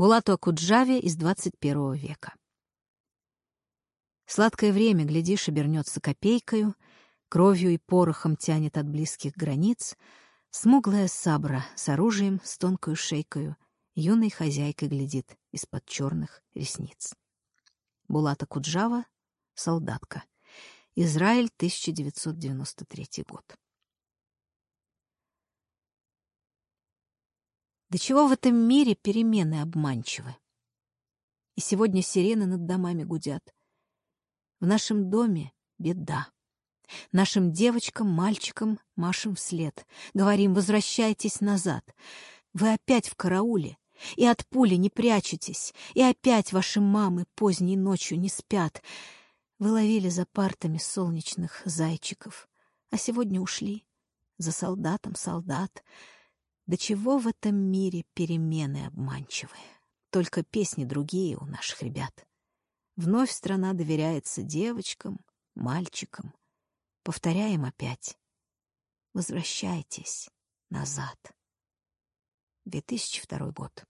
Булату Акуджаве из 21 века. Сладкое время, глядишь, обернется копейкою, кровью и порохом тянет от близких границ, смуглая сабра с оружием, с тонкою шейкою, юной хозяйкой глядит из-под черных ресниц. Булата Куджава, солдатка. Израиль, 1993 год. До чего в этом мире перемены обманчивы? И сегодня сирены над домами гудят. В нашем доме беда. Нашим девочкам, мальчикам машем вслед. Говорим, возвращайтесь назад. Вы опять в карауле. И от пули не прячетесь. И опять ваши мамы поздней ночью не спят. Вы ловили за партами солнечных зайчиков. А сегодня ушли. За солдатом солдат. До чего в этом мире перемены обманчивые. Только песни другие у наших ребят. Вновь страна доверяется девочкам, мальчикам. Повторяем опять. Возвращайтесь назад. 2002 год.